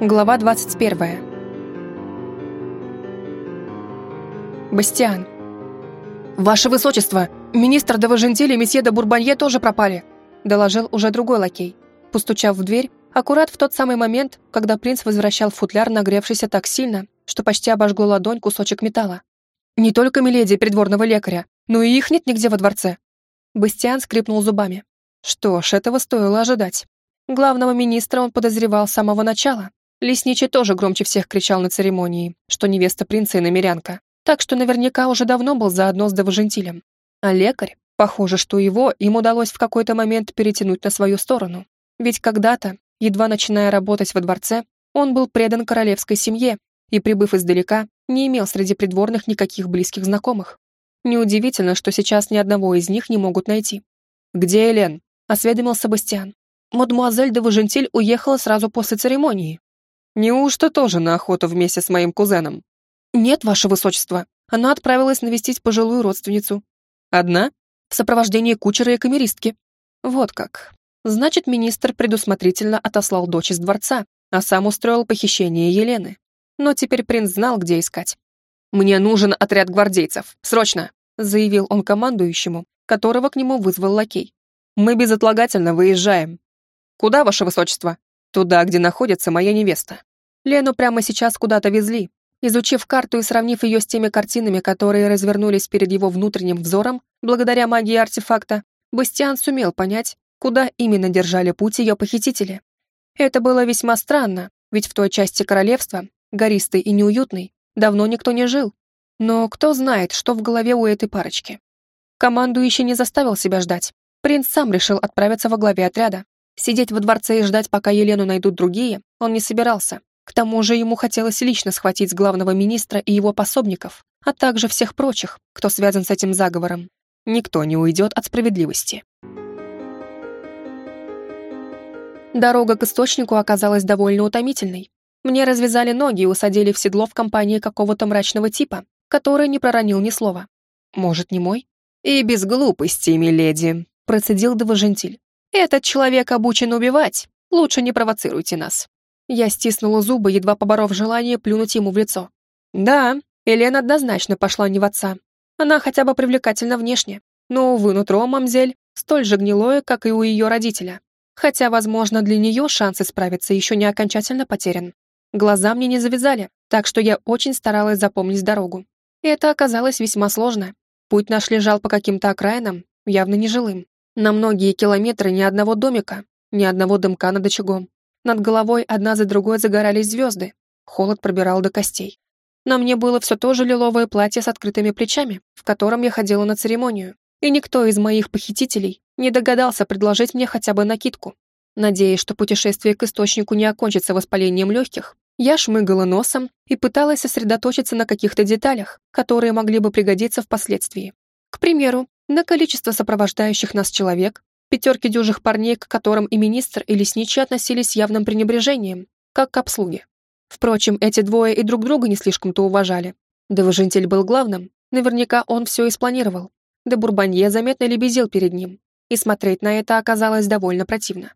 Глава 21. Бастиан. «Ваше Высочество, министр де Важентиль и месье де Бурбанье тоже пропали», доложил уже другой лакей, постучав в дверь, аккурат в тот самый момент, когда принц возвращал футляр, нагревшийся так сильно, что почти обожгло ладонь кусочек металла. «Не только миледи придворного лекаря, но и их нет нигде во дворце». Бастиан скрипнул зубами. Что ж, этого стоило ожидать. Главного министра он подозревал с самого начала, Лесничий тоже громче всех кричал на церемонии, что невеста принца и намерянка, так что наверняка уже давно был заодно с Довожентилем. А лекарь, похоже, что его им удалось в какой-то момент перетянуть на свою сторону. Ведь когда-то, едва начиная работать во дворце, он был предан королевской семье и, прибыв издалека, не имел среди придворных никаких близких знакомых. Неудивительно, что сейчас ни одного из них не могут найти. «Где Элен?» — осведомился Бастиан. «Мадемуазель де Важентиль уехала сразу после церемонии», Неужто тоже на охоту вместе с моим кузеном? Нет, ваше высочество. Она отправилась навестить пожилую родственницу. Одна? В сопровождении кучера и камеристки. Вот как. Значит, министр предусмотрительно отослал дочь из дворца, а сам устроил похищение Елены. Но теперь принц знал, где искать. «Мне нужен отряд гвардейцев. Срочно!» заявил он командующему, которого к нему вызвал лакей. «Мы безотлагательно выезжаем». «Куда, ваше высочество?» Туда, где находится моя невеста. Лену прямо сейчас куда-то везли. Изучив карту и сравнив ее с теми картинами, которые развернулись перед его внутренним взором, благодаря магии артефакта, Бастиан сумел понять, куда именно держали путь ее похитители. Это было весьма странно, ведь в той части королевства, гористой и неуютной, давно никто не жил. Но кто знает, что в голове у этой парочки. Командующий не заставил себя ждать. Принц сам решил отправиться во главе отряда. Сидеть во дворце и ждать, пока Елену найдут другие, он не собирался. К тому же ему хотелось лично схватить главного министра и его пособников, а также всех прочих, кто связан с этим заговором. Никто не уйдет от справедливости. Дорога к источнику оказалась довольно утомительной. Мне развязали ноги и усадили в седло в компании какого-то мрачного типа, который не проронил ни слова. Может, не мой? «И без глупости, миледи», — процедил Довожентиль. Этот человек обучен убивать. Лучше не провоцируйте нас». Я стиснула зубы, едва поборов желание плюнуть ему в лицо. Да, Елена однозначно пошла не в отца. Она хотя бы привлекательна внешне. Но, увы, нутро мамзель столь же гнилое, как и у ее родителя. Хотя, возможно, для нее шанс исправиться еще не окончательно потерян. Глаза мне не завязали, так что я очень старалась запомнить дорогу. И это оказалось весьма сложно. Путь наш лежал по каким-то окраинам, явно нежилым. На многие километры ни одного домика, ни одного дымка над очагом. Над головой одна за другой загорались звезды. Холод пробирал до костей. На мне было все то же лиловое платье с открытыми плечами, в котором я ходила на церемонию. И никто из моих похитителей не догадался предложить мне хотя бы накидку. Надеясь, что путешествие к источнику не окончится воспалением легких, я шмыгала носом и пыталась сосредоточиться на каких-то деталях, которые могли бы пригодиться впоследствии. К примеру, на количество сопровождающих нас человек, пятерки дюжих парней, к которым и министр, и лесничий относились с явным пренебрежением, как к обслуге. Впрочем, эти двое и друг друга не слишком-то уважали. Девожентель был главным, наверняка он все и спланировал. Де Бурбанье заметно лебезил перед ним, и смотреть на это оказалось довольно противно.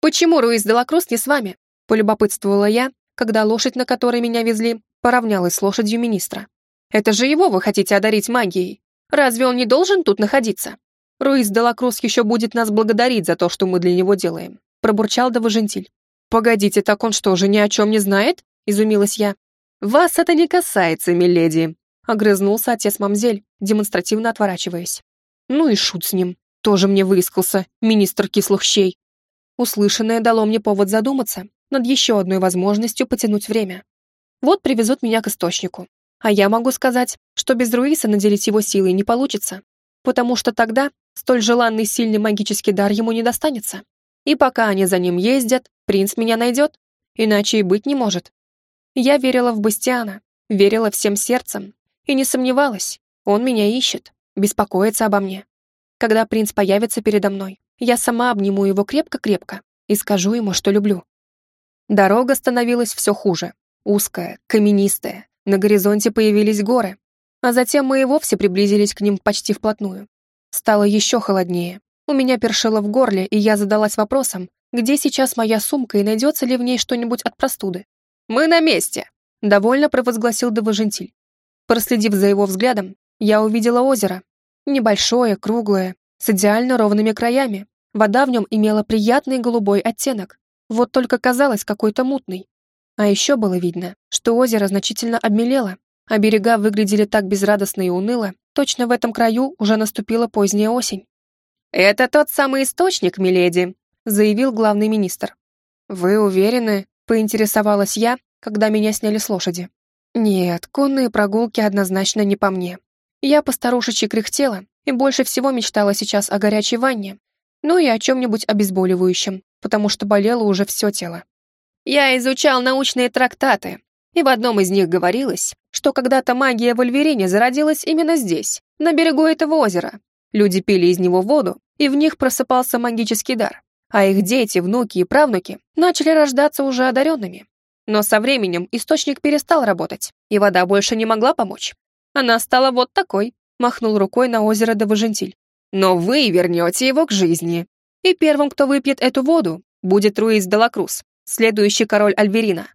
«Почему Руис де Лакрус не с вами?» — полюбопытствовала я, когда лошадь, на которой меня везли, поравнялась с лошадью министра. «Это же его вы хотите одарить магией!» Разве он не должен тут находиться? Руис де Лакрус еще будет нас благодарить за то, что мы для него делаем», — пробурчал Довожентиль. «Погодите, так он что же ни о чем не знает?» — изумилась я. «Вас это не касается, миледи», — огрызнулся отец Мамзель, демонстративно отворачиваясь. «Ну и шут с ним. Тоже мне выискался, министр кислых щей». Услышанное дало мне повод задуматься над еще одной возможностью потянуть время. Вот привезут меня к источнику. А я могу сказать, что без Руиса наделить его силой не получится, потому что тогда столь желанный сильный магический дар ему не достанется. И пока они за ним ездят, принц меня найдет, иначе и быть не может. Я верила в Бастиана, верила всем сердцем и не сомневалась, он меня ищет, беспокоится обо мне. Когда принц появится передо мной, я сама обниму его крепко-крепко и скажу ему, что люблю. Дорога становилась все хуже, узкая, каменистая, на горизонте появились горы, а затем мы и вовсе приблизились к ним почти вплотную. Стало еще холоднее. У меня першило в горле, и я задалась вопросом, где сейчас моя сумка и найдется ли в ней что-нибудь от простуды. «Мы на месте!» — довольно провозгласил Довожентиль. Проследив за его взглядом, я увидела озеро. Небольшое, круглое, с идеально ровными краями. Вода в нем имела приятный голубой оттенок, вот только казалась какой-то мутной. А еще было видно, что озеро значительно обмелело, а берега выглядели так безрадостно и уныло, точно в этом краю уже наступила поздняя осень. «Это тот самый источник, миледи», — заявил главный министр. «Вы уверены?» — поинтересовалась я, когда меня сняли с лошади. «Нет, конные прогулки однозначно не по мне. Я постарушечи кряхтела и больше всего мечтала сейчас о горячей ванне, ну и о чем-нибудь обезболивающем, потому что болело уже все тело. Я изучал научные трактаты, и в одном из них говорилось, что когда-то магия в Альверине зародилась именно здесь, на берегу этого озера. Люди пили из него воду, и в них просыпался магический дар, а их дети, внуки и правнуки начали рождаться уже одаренными. Но со временем источник перестал работать, и вода больше не могла помочь. Она стала вот такой, махнул рукой на озеро Довожентиль. Но вы вернете его к жизни. И первым, кто выпьет эту воду, будет Руис Делакрус, следующий король Альверина.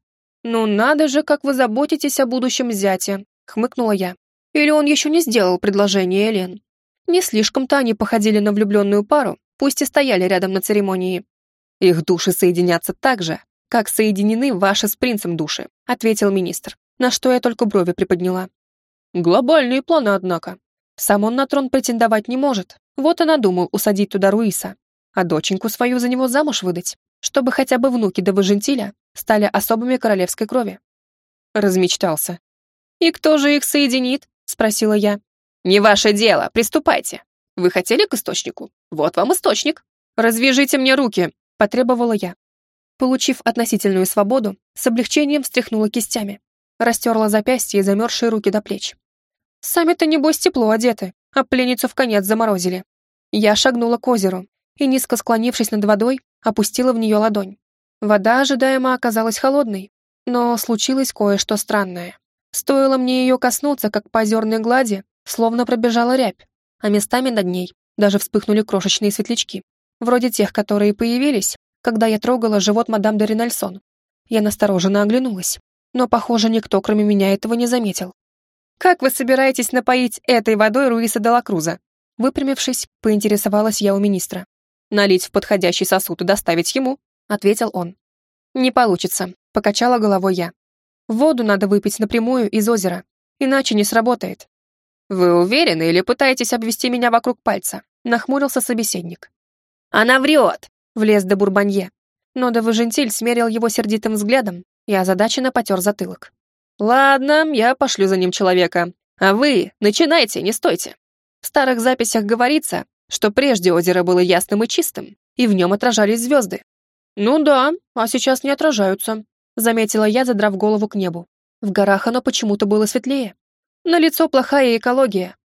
«Ну надо же, как вы заботитесь о будущем зяте», — хмыкнула я. «Или он еще не сделал предложение Элен?» Не слишком-то они походили на влюбленную пару, пусть и стояли рядом на церемонии. «Их души соединятся так же, как соединены ваши с принцем души», — ответил министр, на что я только брови приподняла. «Глобальные планы, однако. Сам он на трон претендовать не может, вот и надумал усадить туда Руиса, а доченьку свою за него замуж выдать, чтобы хотя бы внуки до Важентиля стали особыми королевской крови. Размечтался. «И кто же их соединит?» — спросила я. «Не ваше дело, приступайте. Вы хотели к источнику? Вот вам источник. Развяжите мне руки!» — потребовала я. Получив относительную свободу, с облегчением встряхнула кистями, растерла запястья и замерзшие руки до плеч. Сами-то, небось, тепло одеты, а пленницу в конец заморозили. Я шагнула к озеру и, низко склонившись над водой, опустила в нее ладонь. Вода ожидаемо оказалась холодной, но случилось кое-что странное. Стоило мне ее коснуться, как по озерной глади, словно пробежала рябь, а местами над ней даже вспыхнули крошечные светлячки, вроде тех, которые появились, когда я трогала живот мадам де Ринальсон. Я настороженно оглянулась, но, похоже, никто, кроме меня, этого не заметил. «Как вы собираетесь напоить этой водой Руиса де Лакруза?» Выпрямившись, поинтересовалась я у министра. «Налить в подходящий сосуд и доставить ему», — ответил он. «Не получится», — покачала головой я. «Воду надо выпить напрямую из озера, иначе не сработает». «Вы уверены или пытаетесь обвести меня вокруг пальца?» — нахмурился собеседник. «Она врет!» — влез до Бурбанье. Но Девожентиль смерил его сердитым взглядом и озадаченно потер затылок. «Ладно, я пошлю за ним человека. А вы начинайте, не стойте». В старых записях говорится, что прежде озеро было ясным и чистым, и в нем отражались звезды. «Ну да, а сейчас не отражаются», — заметила я, задрав голову к небу. В горах оно почему-то было светлее. На лицо плохая экология.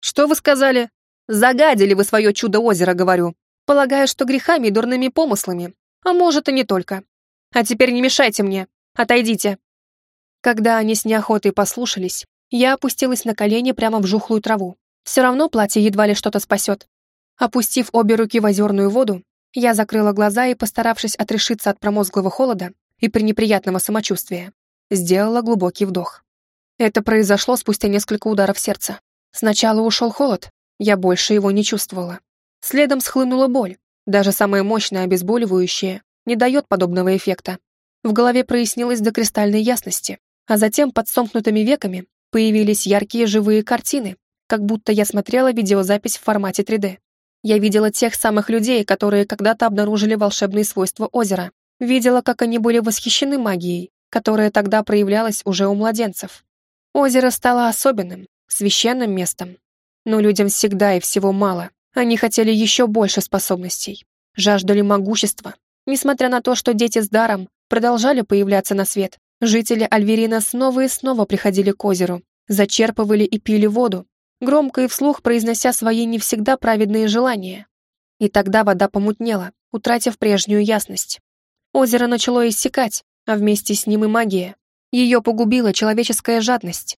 «Что вы сказали?» «Загадили вы свое чудо-озеро, говорю, полагая, что грехами и дурными помыслами. А может, и не только. А теперь не мешайте мне. Отойдите». Когда они с неохотой послушались, я опустилась на колени прямо в жухлую траву. Все равно платье едва ли что-то спасет. Опустив обе руки в озерную воду, я закрыла глаза и, постаравшись отрешиться от промозглого холода и пренеприятного самочувствия, сделала глубокий вдох. Это произошло спустя несколько ударов сердца. Сначала ушел холод, я больше его не чувствовала. Следом схлынула боль. Даже самое мощное обезболивающее не дает подобного эффекта. В голове прояснилось до кристальной ясности а затем под сомкнутыми веками появились яркие живые картины, как будто я смотрела видеозапись в формате 3D. Я видела тех самых людей, которые когда-то обнаружили волшебные свойства озера. Видела, как они были восхищены магией, которая тогда проявлялась уже у младенцев. Озеро стало особенным, священным местом. Но людям всегда и всего мало. Они хотели еще больше способностей, жаждали могущества. Несмотря на то, что дети с даром продолжали появляться на свет, Жители Альверина снова и снова приходили к озеру, зачерпывали и пили воду, громко и вслух произнося свои не всегда праведные желания. И тогда вода помутнела, утратив прежнюю ясность. Озеро начало иссякать, а вместе с ним и магия. Ее погубила человеческая жадность.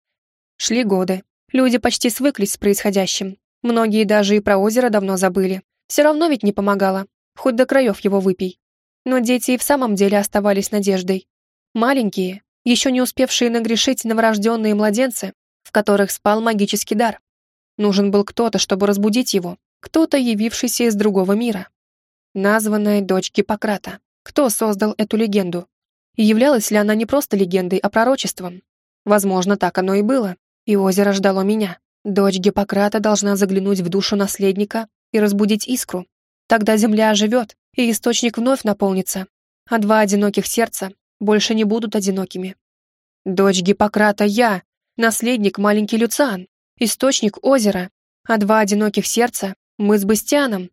Шли годы. Люди почти свыклись с происходящим. Многие даже и про озеро давно забыли. Все равно ведь не помогало. Хоть до краев его выпей. Но дети и в самом деле оставались надеждой. Маленькие, еще не успевшие нагрешить новорожденные младенцы, в которых спал магический дар. Нужен был кто-то, чтобы разбудить его, кто-то, явившийся из другого мира. Названная дочь Гиппократа. Кто создал эту легенду? И являлась ли она не просто легендой, а пророчеством? Возможно, так оно и было. И озеро ждало меня. Дочь Гиппократа должна заглянуть в душу наследника и разбудить искру. Тогда земля оживет, и источник вновь наполнится, а два одиноких сердца больше не будут одинокими. Дочь Гиппократа я, наследник маленький Люциан, источник озера, а два одиноких сердца мы с Бастианом.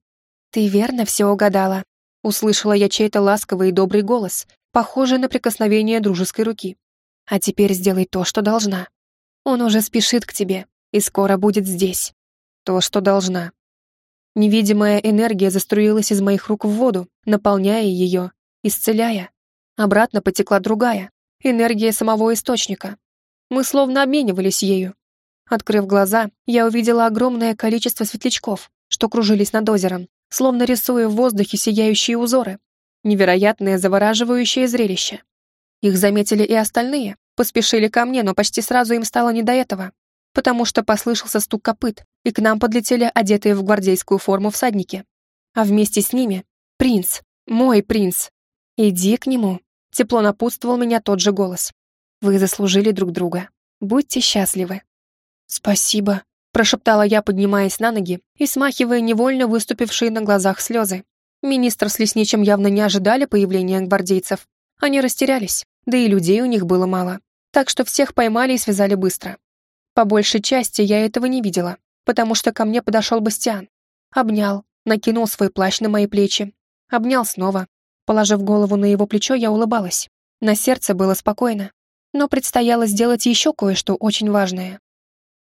Ты верно все угадала. Услышала я чей-то ласковый и добрый голос, похожий на прикосновение дружеской руки. А теперь сделай то, что должна. Он уже спешит к тебе и скоро будет здесь. То, что должна. Невидимая энергия заструилась из моих рук в воду, наполняя ее, исцеляя. Обратно потекла другая, энергия самого источника. Мы словно обменивались ею. Открыв глаза, я увидела огромное количество светлячков, что кружились над озером, словно рисуя в воздухе сияющие узоры. Невероятное завораживающее зрелище. Их заметили и остальные, поспешили ко мне, но почти сразу им стало не до этого, потому что послышался стук копыт, и к нам подлетели одетые в гвардейскую форму всадники. А вместе с ними — принц, мой принц. «Иди к нему», — тепло напутствовал меня тот же голос. «Вы заслужили друг друга. Будьте счастливы». «Спасибо», — прошептала я, поднимаясь на ноги и смахивая невольно выступившие на глазах слезы. Министр с лесничим явно не ожидали появления гвардейцев. Они растерялись, да и людей у них было мало. Так что всех поймали и связали быстро. По большей части я этого не видела, потому что ко мне подошел Бастиан. Обнял, накинул свой плащ на мои плечи. Обнял снова. Положив голову на его плечо, я улыбалась. На сердце было спокойно. Но предстояло сделать еще кое-что очень важное.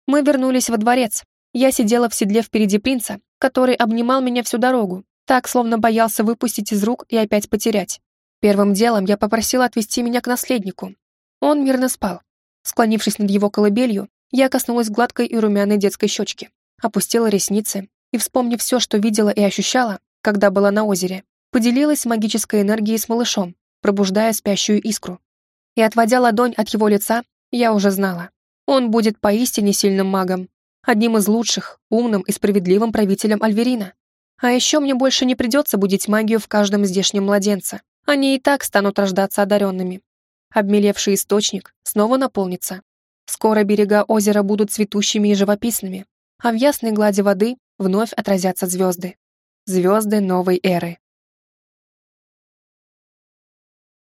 Мы вернулись во дворец. Я сидела в седле впереди принца, который обнимал меня всю дорогу, так, словно боялся выпустить из рук и опять потерять. Первым делом я попросила отвести меня к наследнику. Он мирно спал. Склонившись над его колыбелью, я коснулась гладкой и румяной детской щечки опустила ресницы и, вспомнив все, что видела и ощущала, когда была на озере, поделилась магической энергией с малышом, пробуждая спящую искру. И, отводя ладонь от его лица, я уже знала. Он будет поистине сильным магом, одним из лучших, умным и справедливым правителем Альверина. А еще мне больше не придется будить магию в каждом здешнем младенце. Они и так станут рождаться одаренными. Обмелевший источник снова наполнится. Скоро берега озера будут цветущими и живописными, а в ясной глади воды вновь отразятся звезды. Звезды новой эры.